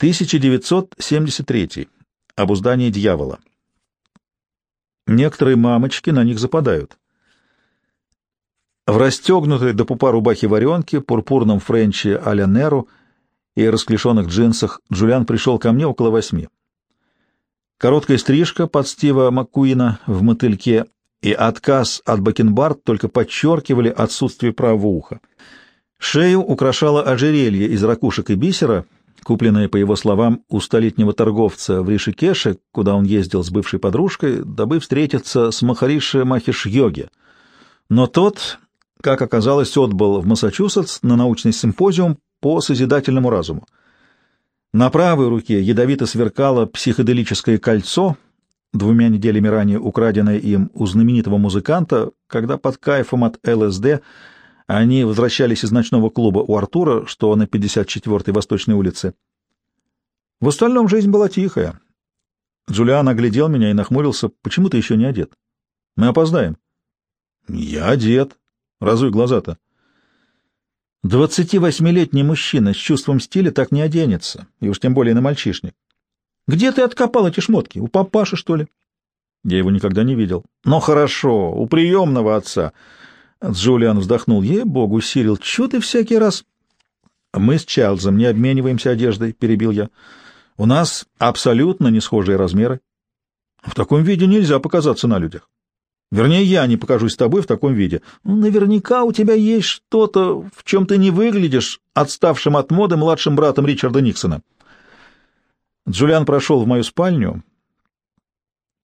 1973. Обуздание дьявола. Некоторые мамочки на них западают. В расстегнутой до пупа рубахе варенке, пурпурном френче а-ля Неру и расклешенных джинсах Джулиан пришел ко мне около восьми. Короткая стрижка под Стива Маккуина в мотыльке и отказ от бакенбард только подчеркивали отсутствие правого уха. Шею украшало ожерелье из ракушек и бисера, купленное, по его словам, у столетнего торговца в Ришикеше, куда он ездил с бывшей подружкой, дабы встретиться с Махариши Махиш-йоги. Но тот, как оказалось, отбыл в Массачусетс на научный симпозиум по созидательному разуму. На правой руке ядовито сверкало психоделическое кольцо — двумя неделями ранее украденное им у знаменитого музыканта, когда под кайфом от ЛСД они возвращались из ночного клуба у Артура, что на 54-й Восточной улице. В остальном жизнь была тихая. Джулиан оглядел меня и нахмурился. «Почему ты еще не одет? Мы опоздаем». «Я одет. Разуй глаза-то». Двадцати восьмилетний мужчина с чувством стиля так не оденется, и уж тем более на мальчишник. Где ты откопал эти шмотки? У папаши, что ли? Я его никогда не видел. Но хорошо, у приемного отца. Джулиан вздохнул. Ей-богу, Сирил, чё ты всякий раз... Мы с Чарльзом не обмениваемся одеждой, перебил я. У нас абсолютно не схожие размеры. В таком виде нельзя показаться на людях. Вернее, я не покажусь с тобой в таком виде. Ну, наверняка у тебя есть что-то, в чем ты не выглядишь отставшим от моды младшим братом Ричарда Никсона. Джулиан прошел в мою спальню,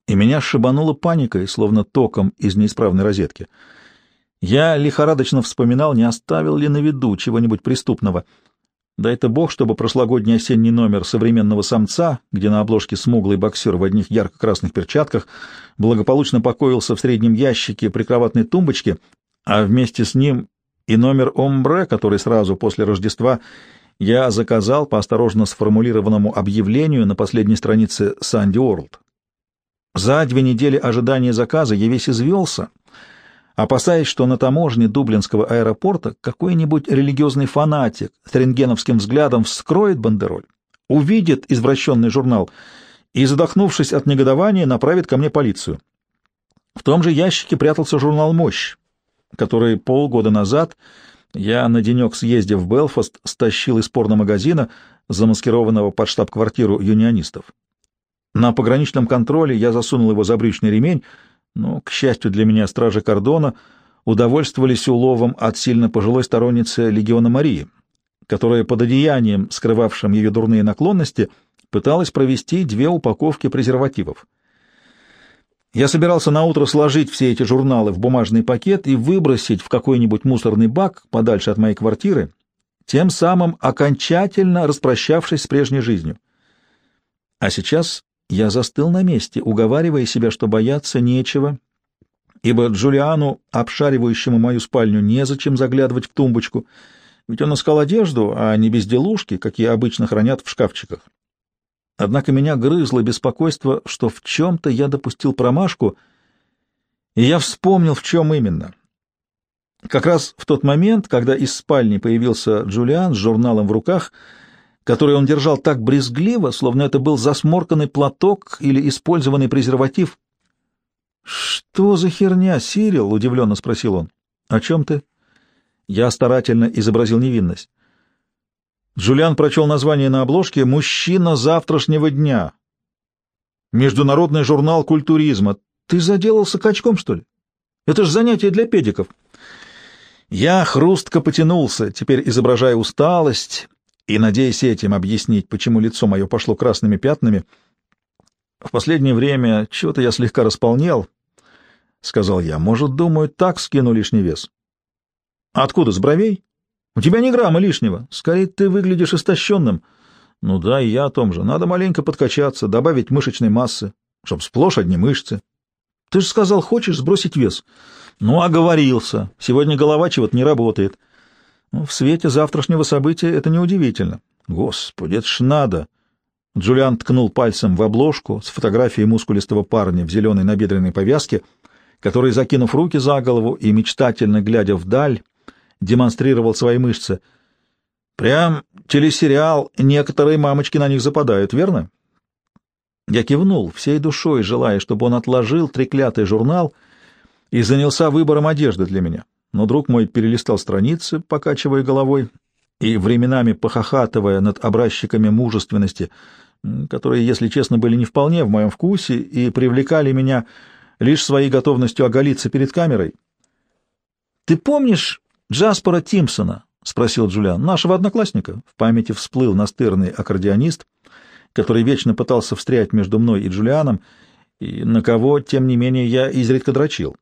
и меня шибануло паникой, словно током из неисправной розетки. Я лихорадочно вспоминал, не оставил ли на виду чего-нибудь преступного. Да это бог, чтобы прошлогодний осенний номер современного самца, где на обложке смуглый боксер в одних ярко-красных перчатках, благополучно покоился в среднем ящике прикроватной тумбочки, а вместе с ним и номер омбре, который сразу после Рождества я заказал по осторожно сформулированному объявлению на последней странице Санди Уорлд. За две недели ожидания заказа я весь извелся, опасаясь, что на таможне Дублинского аэропорта какой-нибудь религиозный фанатик с рентгеновским взглядом вскроет бандероль, увидит извращенный журнал и, задохнувшись от негодования, направит ко мне полицию. В том же ящике прятался журнал «Мощь», который полгода назад я на денек съездив в Белфаст стащил из порномагазина, замаскированного под штаб-квартиру юнионистов. На пограничном контроле я засунул его за брючный ремень, но, к счастью для меня, стражи кордона удовольствовались уловом от сильно пожилой сторонницы легиона Марии, которая под одеянием, скрывавшим ее дурные наклонности, пыталась провести две упаковки презервативов. Я собирался наутро сложить все эти журналы в бумажный пакет и выбросить в какой-нибудь мусорный бак подальше от моей квартиры, тем самым окончательно распрощавшись с прежней жизнью. А сейчас я застыл на месте, уговаривая себя, что бояться нечего, ибо Джулиану, обшаривающему мою спальню, незачем заглядывать в тумбочку, ведь он искал одежду, а не безделушки, какие обычно хранят в шкафчиках. Однако меня грызло беспокойство, что в чем-то я допустил промашку, и я вспомнил, в чем именно. Как раз в тот момент, когда из спальни появился Джулиан с журналом в руках, который он держал так брезгливо, словно это был засморканный платок или использованный презерватив. «Что за херня, Сирил?» — удивленно спросил он. «О чем ты?» Я старательно изобразил невинность. Джулиан прочел название на обложке «Мужчина завтрашнего дня». Международный журнал культуризма. Ты заделался качком, что ли? Это ж занятие для педиков. Я хрустко потянулся, теперь изображая усталость и надеясь этим объяснить, почему лицо мое пошло красными пятнами. В последнее время чего-то я слегка располнел, — сказал я. Может, думаю, так скину лишний вес. Откуда, с бровей? У тебя ни грамма лишнего. Скорее, ты выглядишь истощенным. Ну да, и я о том же. Надо маленько подкачаться, добавить мышечной массы, чтоб сплошь одни мышцы. Ты же сказал, хочешь сбросить вес. Ну, оговорился. Сегодня голова чего-то не работает. Ну, в свете завтрашнего события это неудивительно. Господи, это ж надо. Джулиан ткнул пальцем в обложку с фотографией мускулистого парня в зеленой набедренной повязке, который, закинув руки за голову и мечтательно глядя вдаль, демонстрировал свои мышцы. Прям телесериал, некоторые мамочки на них западают, верно? Я кивнул, всей душой желая, чтобы он отложил треклятый журнал и занялся выбором одежды для меня. Но друг мой перелистал страницы, покачивая головой и временами похохатывая над образчиками мужественности, которые, если честно, были не вполне в моем вкусе и привлекали меня лишь своей готовностью оголиться перед камерой. «Ты помнишь Джаспера Тимпсона?» — спросил Джулиан. «Нашего одноклассника». В памяти всплыл настырный аккордеонист, который вечно пытался встрять между мной и Джулианом, и на кого, тем не менее, я изредка дрочил.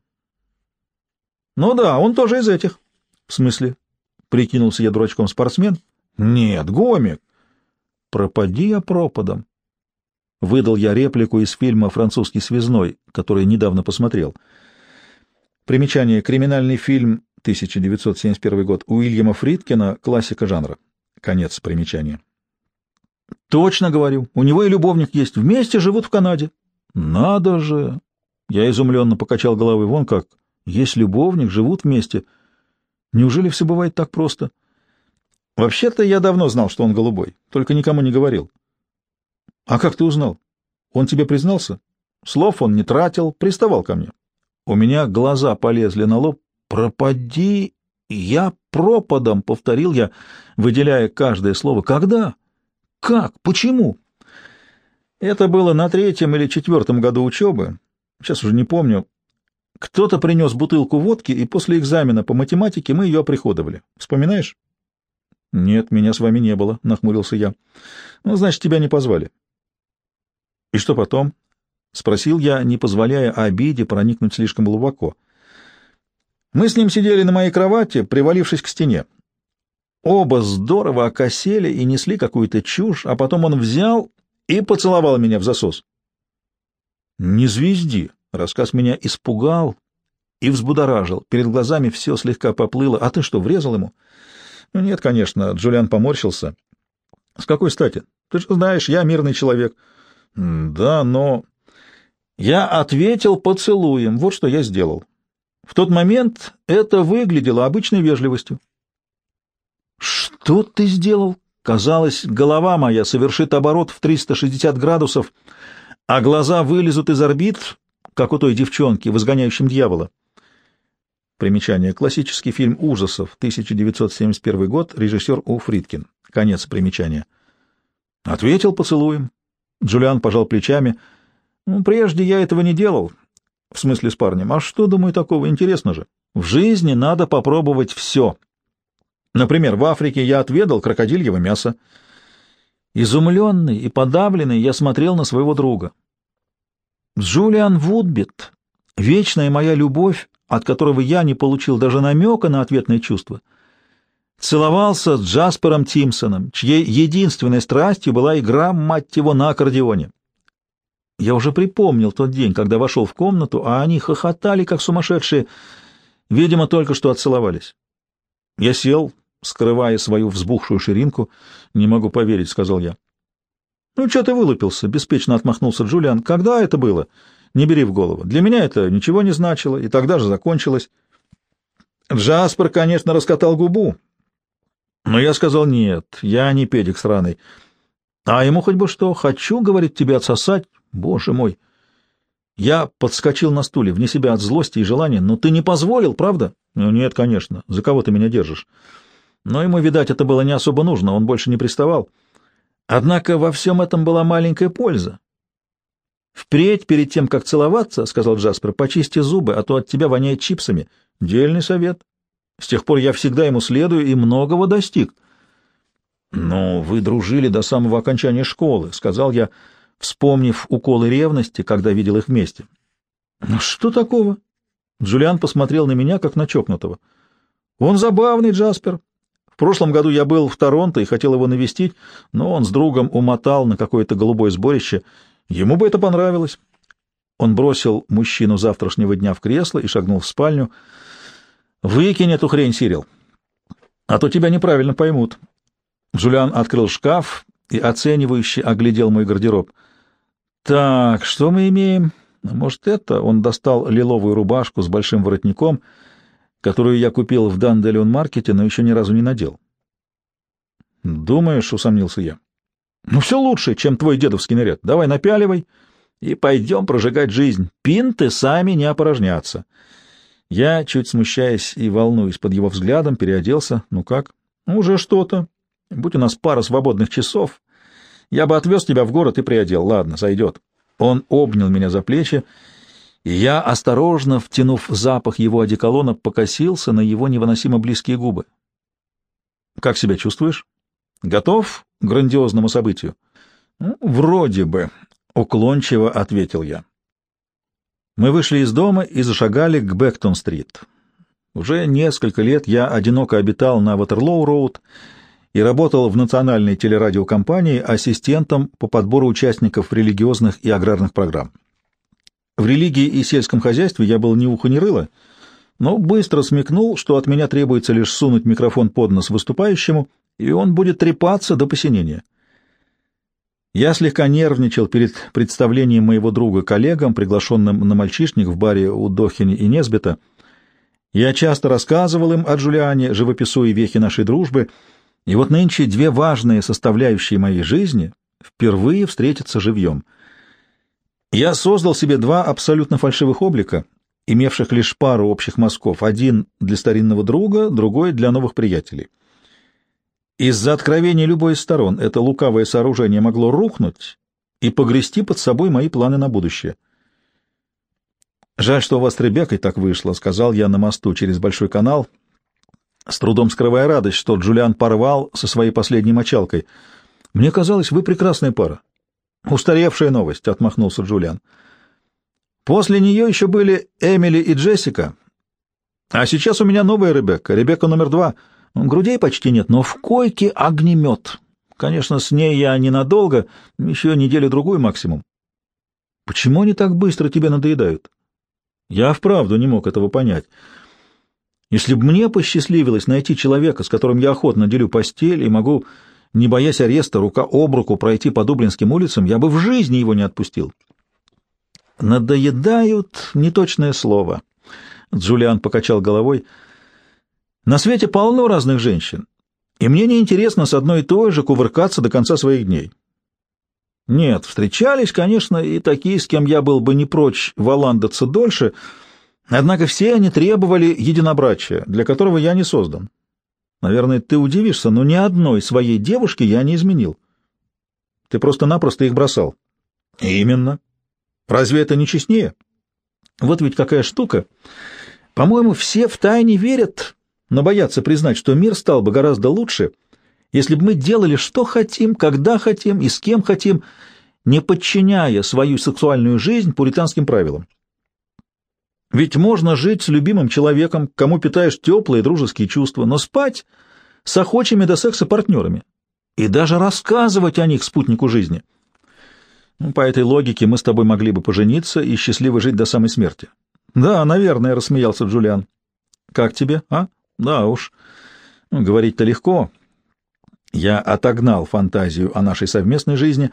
«Ну да, он тоже из этих». «В смысле?» — прикинулся я дурачком спортсмен. «Нет, гомик». «Пропади я пропадом». Выдал я реплику из фильма «Французский связной», который недавно посмотрел. Примечание. Криминальный фильм 1971 год Уильяма Фридкина, классика жанра. Конец примечания. Точно говорю. У него и любовник есть. Вместе живут в Канаде. Надо же! Я изумленно покачал головой. Вон как. Есть любовник, живут вместе. Неужели все бывает так просто? Вообще-то я давно знал, что он голубой, только никому не говорил. А как ты узнал? Он тебе признался? Слов он не тратил, приставал ко мне. У меня глаза полезли на лоб. Пропади, я пропадом, повторил я, выделяя каждое слово. Когда? Как? Почему? Это было на третьем или четвертом году учебы. Сейчас уже не помню. Кто-то принес бутылку водки, и после экзамена по математике мы ее оприходовали. Вспоминаешь? — Нет, меня с вами не было, — нахмурился я. — Ну, значит, тебя не позвали. «И что потом?» — спросил я, не позволяя обиде проникнуть слишком глубоко. Мы с ним сидели на моей кровати, привалившись к стене. Оба здорово окосели и несли какую-то чушь, а потом он взял и поцеловал меня в засос. «Не звезди!» — рассказ меня испугал и взбудоражил. Перед глазами все слегка поплыло. «А ты что, врезал ему?» «Ну нет, конечно», — Джулиан поморщился. «С какой стати? Ты же знаешь, я мирный человек». Да, но... Я ответил поцелуем, вот что я сделал. В тот момент это выглядело обычной вежливостью. Что ты сделал? Казалось, голова моя совершит оборот в 360 градусов, а глаза вылезут из орбит, как у той девчонки в «Изгоняющем дьявола». Примечание. Классический фильм ужасов, 1971 год, режиссер У. Фридкин. Конец примечания. Ответил поцелуем. Джулиан пожал плечами. «Ну, «Прежде я этого не делал. В смысле с парнем. А что, думаю, такого? Интересно же. В жизни надо попробовать все. Например, в Африке я отведал крокодильего мяса. Изумленный и подавленный я смотрел на своего друга. Джулиан Вудбит, вечная моя любовь, от которого я не получил даже намека на ответное чувство — целовался с Джаспером Тимпсоном, чьей единственной страстью была игра, мать его, на аккордеоне. Я уже припомнил тот день, когда вошел в комнату, а они хохотали, как сумасшедшие, видимо, только что отцеловались. Я сел, скрывая свою взбухшую ширинку. «Не могу поверить», — сказал я. «Ну, что ты вылупился?» — беспечно отмахнулся Джулиан. «Когда это было?» «Не бери в голову. Для меня это ничего не значило, и тогда же закончилось». Джаспер, конечно, раскатал губу, но я сказал нет, я не педик сраный. А ему хоть бы что, хочу, говорит, тебе отсосать. Боже мой! Я подскочил на стуле, вне себя от злости и желания. Но ты не позволил, правда? Ну, нет, конечно. За кого ты меня держишь? Но ему, видать, это было не особо нужно, он больше не приставал. Однако во всем этом была маленькая польза. «Впредь, перед тем, как целоваться, — сказал Джаспер, — почисти зубы, а то от тебя воняет чипсами. Дельный совет. С тех пор я всегда ему следую и многого достиг. — Но вы дружили до самого окончания школы, — сказал я, вспомнив уколы ревности, когда видел их вместе. — Ну что такого? Джулиан посмотрел на меня, как на чокнутого. — Он забавный, Джаспер. В прошлом году я был в Торонто и хотел его навестить, но он с другом умотал на какое-то голубое сборище. Ему бы это понравилось. Он бросил мужчину завтрашнего дня в кресло и шагнул в спальню — Выкинь эту хрень, Сирил, а то тебя неправильно поймут. Джулиан открыл шкаф и оценивающе оглядел мой гардероб. Так, что мы имеем? Может, это? Он достал лиловую рубашку с большим воротником, которую я купил в Данделион маркете, но еще ни разу не надел. Думаешь, усомнился я. Ну, все лучше, чем твой дедовский наряд. Давай напяливай и пойдем прожигать жизнь. Пинты сами не опорожнятся. Я, чуть смущаясь и волнуясь под его взглядом, переоделся. Ну как? Уже что-то. Будь у нас пара свободных часов, я бы отвез тебя в город и приодел. Ладно, зайдет. Он обнял меня за плечи, я, осторожно втянув запах его одеколона, покосился на его невыносимо близкие губы. Как себя чувствуешь? Готов к грандиозному событию? Ну, вроде бы, уклончиво ответил я. Мы вышли из дома и зашагали к Бэктон-стрит. Уже несколько лет я одиноко обитал на Ватерлоу-роуд и работал в национальной телерадиокомпании ассистентом по подбору участников религиозных и аграрных программ. В религии и сельском хозяйстве я был ни ухо ни рыло, но быстро смекнул, что от меня требуется лишь сунуть микрофон под нос выступающему, и он будет трепаться до посинения. Я слегка нервничал перед представлением моего друга коллегам, приглашенным на мальчишник в баре у Дохини и Несбета. Я часто рассказывал им о Джулиане, живописуя вехи нашей дружбы, и вот нынче две важные составляющие моей жизни впервые встретятся живьем. Я создал себе два абсолютно фальшивых облика, имевших лишь пару общих мазков, один для старинного друга, другой для новых приятелей. Из-за откровения любой из сторон это лукавое сооружение могло рухнуть и погрести под собой мои планы на будущее. «Жаль, что у вас с Ребеккой так вышло», — сказал я на мосту через Большой канал, с трудом скрывая радость, что Джулиан порвал со своей последней мочалкой. «Мне казалось, вы прекрасная пара». «Устаревшая новость», — отмахнулся Джулиан. «После нее еще были Эмили и Джессика, а сейчас у меня новая Ребекка, Ребекка номер два — Грудей почти нет, но в койке огнемет. Конечно, с ней я ненадолго, еще неделю-другую максимум. Почему они так быстро тебе надоедают? Я вправду не мог этого понять. Если бы мне посчастливилось найти человека, с которым я охотно делю постель и могу, не боясь ареста, рука об руку пройти по Дублинским улицам, я бы в жизни его не отпустил. «Надоедают» — неточное слово. Джулиан покачал головой — на свете полно разных женщин, и мне не интересно с одной и той же кувыркаться до конца своих дней. Нет, встречались, конечно, и такие, с кем я был бы не прочь валандаться дольше, однако все они требовали единобрачия, для которого я не создан. Наверное, ты удивишься, но ни одной своей девушки я не изменил. Ты просто-напросто их бросал. Именно. Разве это не честнее? Вот ведь какая штука. По-моему, все втайне верят, но боятся признать, что мир стал бы гораздо лучше, если бы мы делали, что хотим, когда хотим и с кем хотим, не подчиняя свою сексуальную жизнь пуританским правилам. Ведь можно жить с любимым человеком, кому питаешь теплые дружеские чувства, но спать с охочими до секса партнерами и даже рассказывать о них спутнику жизни. Ну, по этой логике мы с тобой могли бы пожениться и счастливо жить до самой смерти. Да, наверное, рассмеялся Джулиан. Как тебе, а? Да уж, ну, говорить-то легко. Я отогнал фантазию о нашей совместной жизни,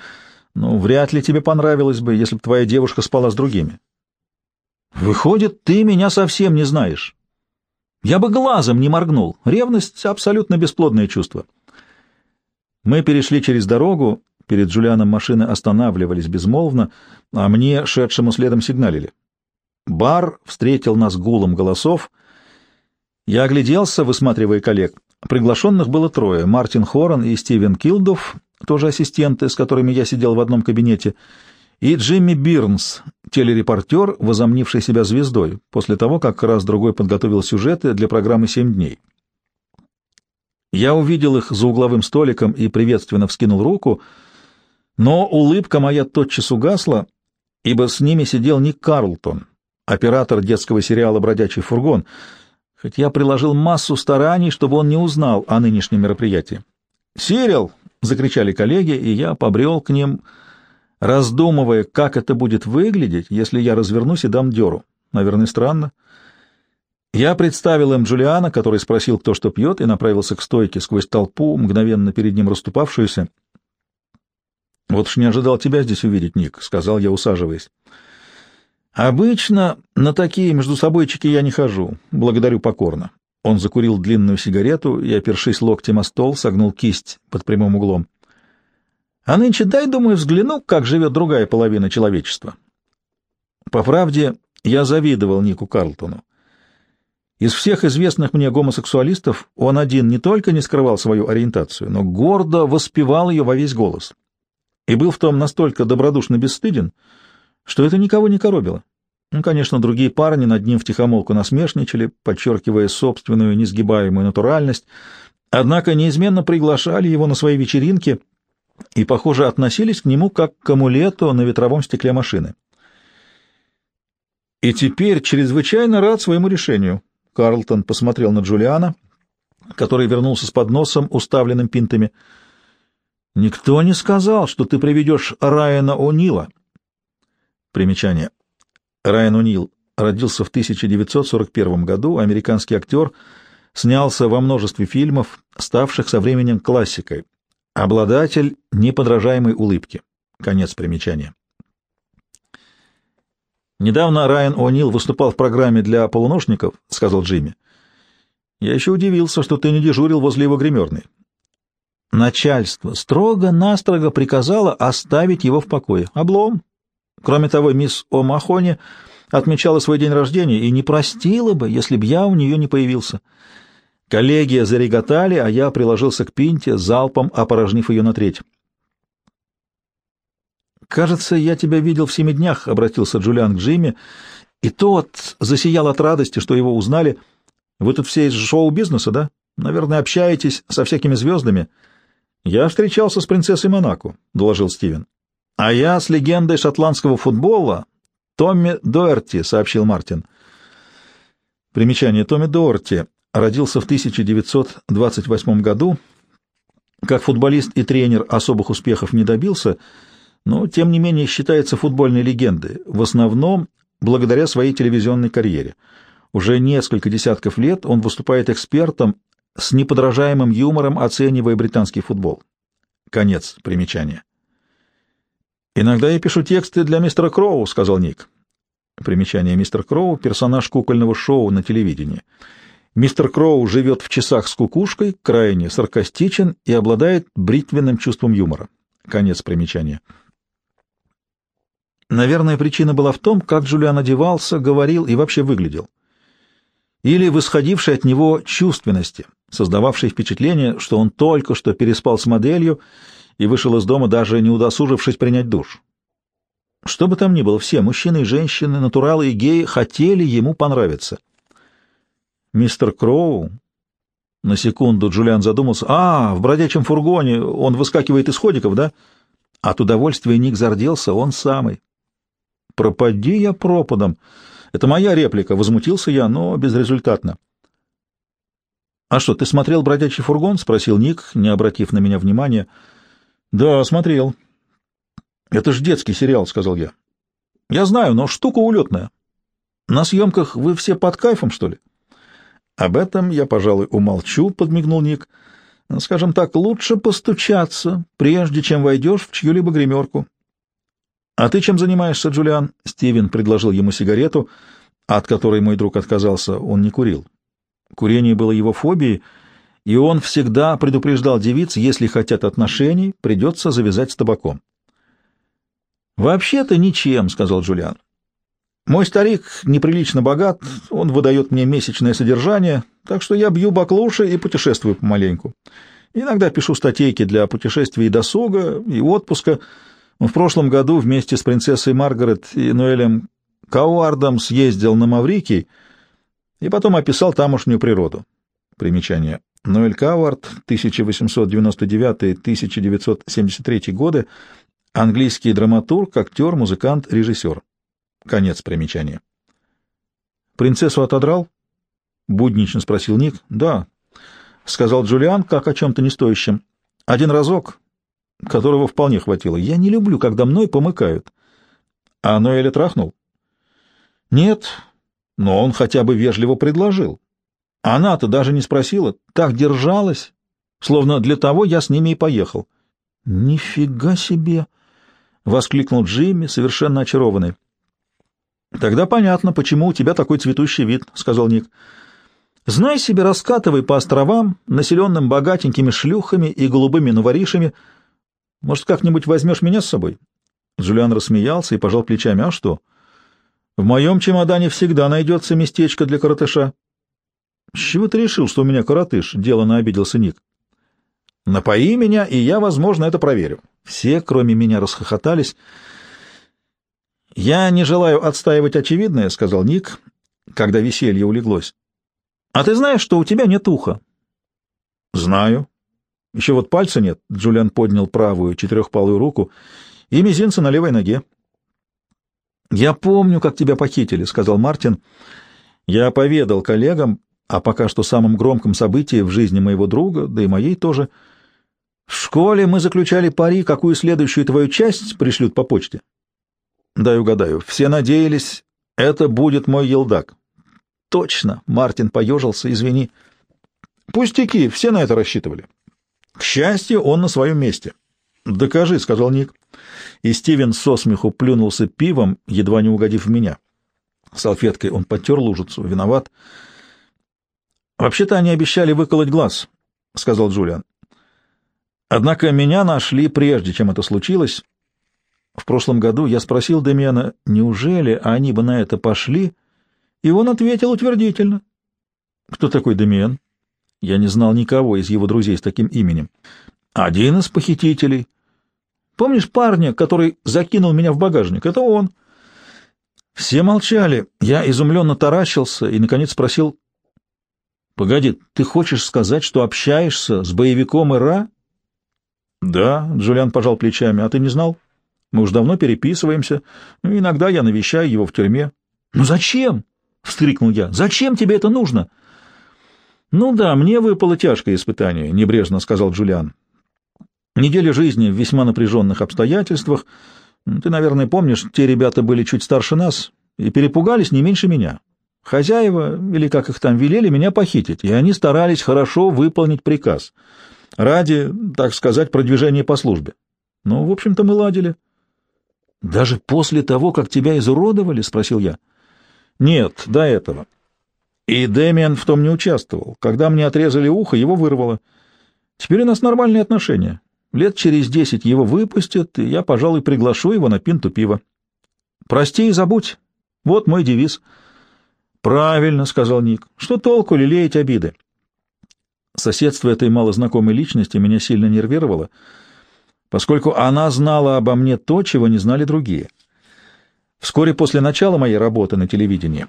но вряд ли тебе понравилось бы, если бы твоя девушка спала с другими. Выходит, ты меня совсем не знаешь. Я бы глазом не моргнул. Ревность — абсолютно бесплодное чувство. Мы перешли через дорогу, перед Джулианом машины останавливались безмолвно, а мне, шедшему следом, сигналили. Бар встретил нас гулом голосов — я огляделся, высматривая коллег. Приглашенных было трое — Мартин Хорн и Стивен Килдов, тоже ассистенты, с которыми я сидел в одном кабинете, и Джимми Бирнс, телерепортер, возомнивший себя звездой, после того, как раз-другой подготовил сюжеты для программы «Семь дней». Я увидел их за угловым столиком и приветственно вскинул руку, но улыбка моя тотчас угасла, ибо с ними сидел Ник Карлтон, оператор детского сериала «Бродячий фургон», хоть я приложил массу стараний, чтобы он не узнал о нынешнем мероприятии. «Сирил!» — закричали коллеги, и я побрел к ним, раздумывая, как это будет выглядеть, если я развернусь и дам дёру. Наверное, странно. Я представил им Джулиана, который спросил, кто что пьет, и направился к стойке сквозь толпу, мгновенно перед ним расступавшуюся. «Вот уж не ожидал тебя здесь увидеть, Ник», — сказал я, усаживаясь. Обычно на такие между собойчики я не хожу, благодарю покорно. Он закурил длинную сигарету и, опершись локтем о стол, согнул кисть под прямым углом. А нынче дай, думаю, взгляну, как живет другая половина человечества. По правде, я завидовал Нику Карлтону. Из всех известных мне гомосексуалистов он один не только не скрывал свою ориентацию, но гордо воспевал ее во весь голос. И был в том настолько добродушно бесстыден, что это никого не коробило. Ну, конечно, другие парни над ним втихомолку насмешничали, подчеркивая собственную несгибаемую натуральность, однако неизменно приглашали его на свои вечеринки и, похоже, относились к нему как к амулету на ветровом стекле машины. И теперь чрезвычайно рад своему решению, Карлтон посмотрел на Джулиана, который вернулся с подносом, уставленным пинтами. «Никто не сказал, что ты приведешь Райана О'Нила». Примечание. Райан О'Нил родился в 1941 году, американский актер, снялся во множестве фильмов, ставших со временем классикой. Обладатель неподражаемой улыбки. Конец примечания. «Недавно Райан О'Нил выступал в программе для полуношников», — сказал Джимми. «Я еще удивился, что ты не дежурил возле его гримерной». Начальство строго-настрого приказало оставить его в покое. Облом. Кроме того, мисс О'Махони отмечала свой день рождения и не простила бы, если б я у нее не появился. Коллеги зареготали, а я приложился к пинте, залпом опорожнив ее на треть. «Кажется, я тебя видел в семи днях», — обратился Джулиан к Джимми, и тот засиял от радости, что его узнали. «Вы тут все из шоу-бизнеса, да? Наверное, общаетесь со всякими звездами». «Я встречался с принцессой Монако», — доложил Стивен. «А я с легендой шотландского футбола Томми Доерти», — сообщил Мартин. Примечание Томми Доерти родился в 1928 году. Как футболист и тренер особых успехов не добился — но, тем не менее, считается футбольной легендой, в основном благодаря своей телевизионной карьере. Уже несколько десятков лет он выступает экспертом с неподражаемым юмором, оценивая британский футбол. Конец примечания. «Иногда я пишу тексты для мистера Кроу», — сказал Ник. Примечание мистер Кроу — персонаж кукольного шоу на телевидении. Мистер Кроу живет в часах с кукушкой, крайне саркастичен и обладает бритвенным чувством юмора. Конец примечания. Наверное, причина была в том, как Джулиан одевался, говорил и вообще выглядел. Или в исходившей от него чувственности, создававшей впечатление, что он только что переспал с моделью и вышел из дома, даже не удосужившись принять душ. Что бы там ни было, все, мужчины и женщины, натуралы и геи, хотели ему понравиться. Мистер Кроу... На секунду Джулиан задумался. «А, в бродячем фургоне он выскакивает из ходиков, да?» От удовольствия Ник зарделся, он самый. Пропади я пропадом. Это моя реплика, возмутился я, но безрезультатно. А что, ты смотрел бродячий фургон? спросил Ник, не обратив на меня внимания. Да, смотрел. Это ж детский сериал, сказал я. Я знаю, но штука улетная. На съемках вы все под кайфом, что ли? Об этом я, пожалуй, умолчу, подмигнул Ник. Скажем так, лучше постучаться, прежде чем войдешь в чью-либо гримерку. «А ты чем занимаешься, Джулиан?» Стивен предложил ему сигарету, от которой мой друг отказался. Он не курил. Курение было его фобией, и он всегда предупреждал девиц, если хотят отношений, придется завязать с табаком. «Вообще-то ничем», — сказал Джулиан. «Мой старик неприлично богат, он выдает мне месячное содержание, так что я бью баклуши и путешествую помаленьку. Иногда пишу статейки для путешествий и досуга, и отпуска». В прошлом году вместе с принцессой Маргарет и Ноэлем Кауардом съездил на Маврикий и потом описал тамошнюю природу. Примечание. Ноэль Кауард, 1899-1973 годы, английский драматург, актер, музыкант, режиссер. Конец примечания. «Принцессу отодрал?» — буднично спросил Ник. «Да», — сказал Джулиан, как о чем-то нестоящем. «Один разок, которого вполне хватило. Я не люблю, когда мной помыкают. А Ноэля трахнул? Нет, но он хотя бы вежливо предложил. Она-то даже не спросила, так держалась, словно для того я с ними и поехал. «Нифига себе!» — воскликнул Джимми, совершенно очарованный. «Тогда понятно, почему у тебя такой цветущий вид», — сказал Ник. Знай себе, раскатывай по островам, населенным богатенькими шлюхами и голубыми новоришами. Может, как-нибудь возьмешь меня с собой?» Джулиан рассмеялся и пожал плечами. «А что? В моем чемодане всегда найдется местечко для коротыша». «С чего ты решил, что у меня коротыш?» — делано обиделся Ник. «Напои меня, и я, возможно, это проверю». Все, кроме меня, расхохотались. «Я не желаю отстаивать очевидное», — сказал Ник, когда веселье улеглось. «А ты знаешь, что у тебя нет уха?» «Знаю. Еще вот пальца нет», — Джулиан поднял правую четырехпалую руку, — «и мизинца на левой ноге». «Я помню, как тебя похитили», — сказал Мартин. «Я поведал коллегам, а пока что самом громком событии в жизни моего друга, да и моей тоже. В школе мы заключали пари, какую следующую твою часть пришлют по почте. Дай угадаю, все надеялись, это будет мой елдак. Точно, Мартин поежился, извини. Пустяки, все на это рассчитывали. К счастью, он на своем месте. Докажи, сказал Ник. И Стивен со смеху плюнулся пивом, едва не угодив в меня. Салфеткой он потер лужицу. Виноват. «Вообще-то они обещали выколоть глаз», — сказал Джулиан. «Однако меня нашли прежде, чем это случилось. В прошлом году я спросил Демьяна, неужели они бы на это пошли, и он ответил утвердительно. Кто такой Демьян? Я не знал никого из его друзей с таким именем. Один из похитителей. Помнишь парня, который закинул меня в багажник? Это он». Все молчали. Я изумленно таращился и, наконец, спросил, Погоди, ты хочешь сказать, что общаешься с боевиком ИРА? Да, Джулиан пожал плечами. А ты не знал? Мы уж давно переписываемся. Ну, иногда я навещаю его в тюрьме. Ну зачем? Встрикнул я. Зачем тебе это нужно? Ну да, мне выпало тяжкое испытание, небрежно сказал Джулиан. Неделя жизни в весьма напряженных обстоятельствах. Ты, наверное, помнишь, те ребята были чуть старше нас и перепугались не меньше меня. Хозяева, или как их там велели, меня похитить, и они старались хорошо выполнить приказ. Ради, так сказать, продвижения по службе. Ну, в общем-то, мы ладили. — Даже после того, как тебя изуродовали? — спросил я. — Нет, до этого. И Дэмиан в том не участвовал. Когда мне отрезали ухо, его вырвало. Теперь у нас нормальные отношения. Лет через десять его выпустят, и я, пожалуй, приглашу его на пинту пива. Прости и забудь. Вот мой девиз — «Правильно», — сказал Ник. «Что толку лелеять обиды?» Соседство этой малознакомой личности меня сильно нервировало, поскольку она знала обо мне то, чего не знали другие. Вскоре после начала моей работы на телевидении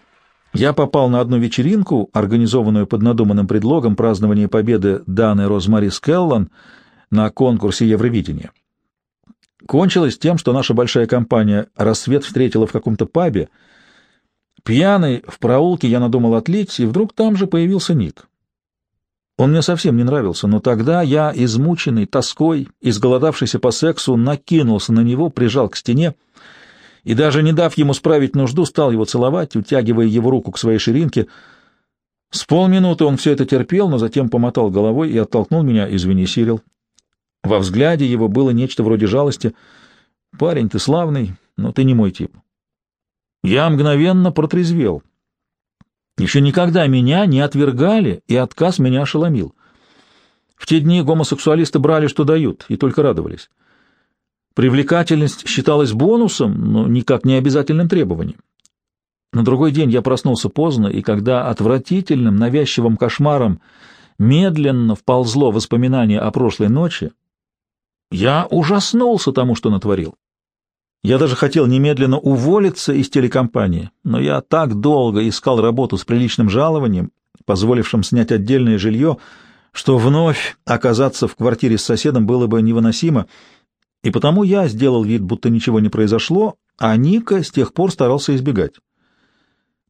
я попал на одну вечеринку, организованную под надуманным предлогом празднования победы Даны Розмари Скеллан на конкурсе Евровидения. Кончилось тем, что наша большая компания «Рассвет» встретила в каком-то пабе, Пьяный в проулке я надумал отлить, и вдруг там же появился Ник. Он мне совсем не нравился, но тогда я, измученный тоской, изголодавшийся по сексу, накинулся на него, прижал к стене и, даже не дав ему справить нужду, стал его целовать, утягивая его руку к своей ширинке. С полминуты он все это терпел, но затем помотал головой и оттолкнул меня, извини, Сирил. Во взгляде его было нечто вроде жалости. «Парень, ты славный, но ты не мой тип. Я мгновенно протрезвел. Еще никогда меня не отвергали, и отказ меня ошеломил. В те дни гомосексуалисты брали, что дают, и только радовались. Привлекательность считалась бонусом, но никак не обязательным требованием. На другой день я проснулся поздно, и когда отвратительным, навязчивым кошмаром медленно вползло воспоминание о прошлой ночи, я ужаснулся тому, что натворил. Я даже хотел немедленно уволиться из телекомпании, но я так долго искал работу с приличным жалованием, позволившим снять отдельное жилье, что вновь оказаться в квартире с соседом было бы невыносимо, и потому я сделал вид, будто ничего не произошло, а Ника с тех пор старался избегать.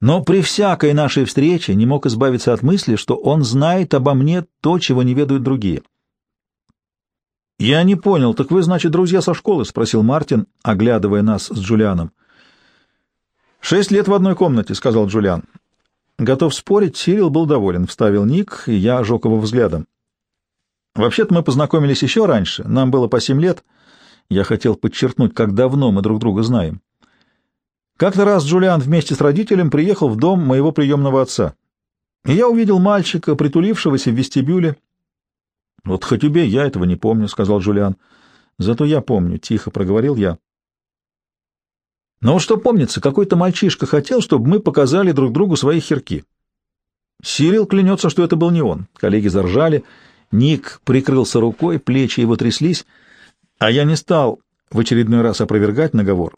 Но при всякой нашей встрече не мог избавиться от мысли, что он знает обо мне то, чего не ведают другие. «Я не понял, так вы, значит, друзья со школы?» — спросил Мартин, оглядывая нас с Джулианом. «Шесть лет в одной комнате», — сказал Джулиан. Готов спорить, Сирил был доволен, вставил Ник, и я ожег его взглядом. «Вообще-то мы познакомились еще раньше, нам было по семь лет. Я хотел подчеркнуть, как давно мы друг друга знаем. Как-то раз Джулиан вместе с родителем приехал в дом моего приемного отца. И я увидел мальчика, притулившегося в вестибюле. — Вот хоть убей, я этого не помню, — сказал Джулиан. — Зато я помню, — тихо проговорил я. Но что помнится, какой-то мальчишка хотел, чтобы мы показали друг другу свои херки. Сирил клянется, что это был не он. Коллеги заржали. Ник прикрылся рукой, плечи его тряслись, а я не стал в очередной раз опровергать наговор.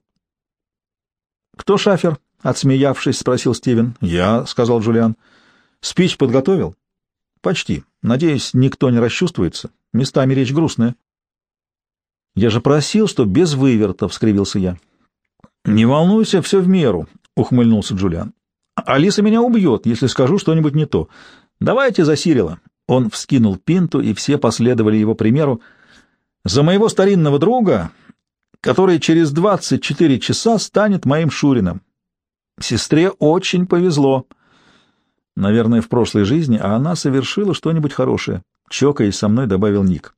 «Кто шафер?» — отсмеявшись, спросил Стивен. «Я», — сказал Джулиан. «Спич подготовил?» «Почти. Надеюсь, никто не расчувствуется. Местами речь грустная». «Я же просил, что без вывертов», — скривился я. «Не волнуйся, все в меру», — ухмыльнулся Джулиан. «Алиса меня убьет, если скажу что-нибудь не то. Давайте за Сирила». Он вскинул пинту, и все последовали его примеру. «За моего старинного друга, который через двадцать четыре часа станет моим Шурином. Сестре очень повезло. Наверное, в прошлой жизни, а она совершила что-нибудь хорошее. Чокаясь со мной, добавил Ник.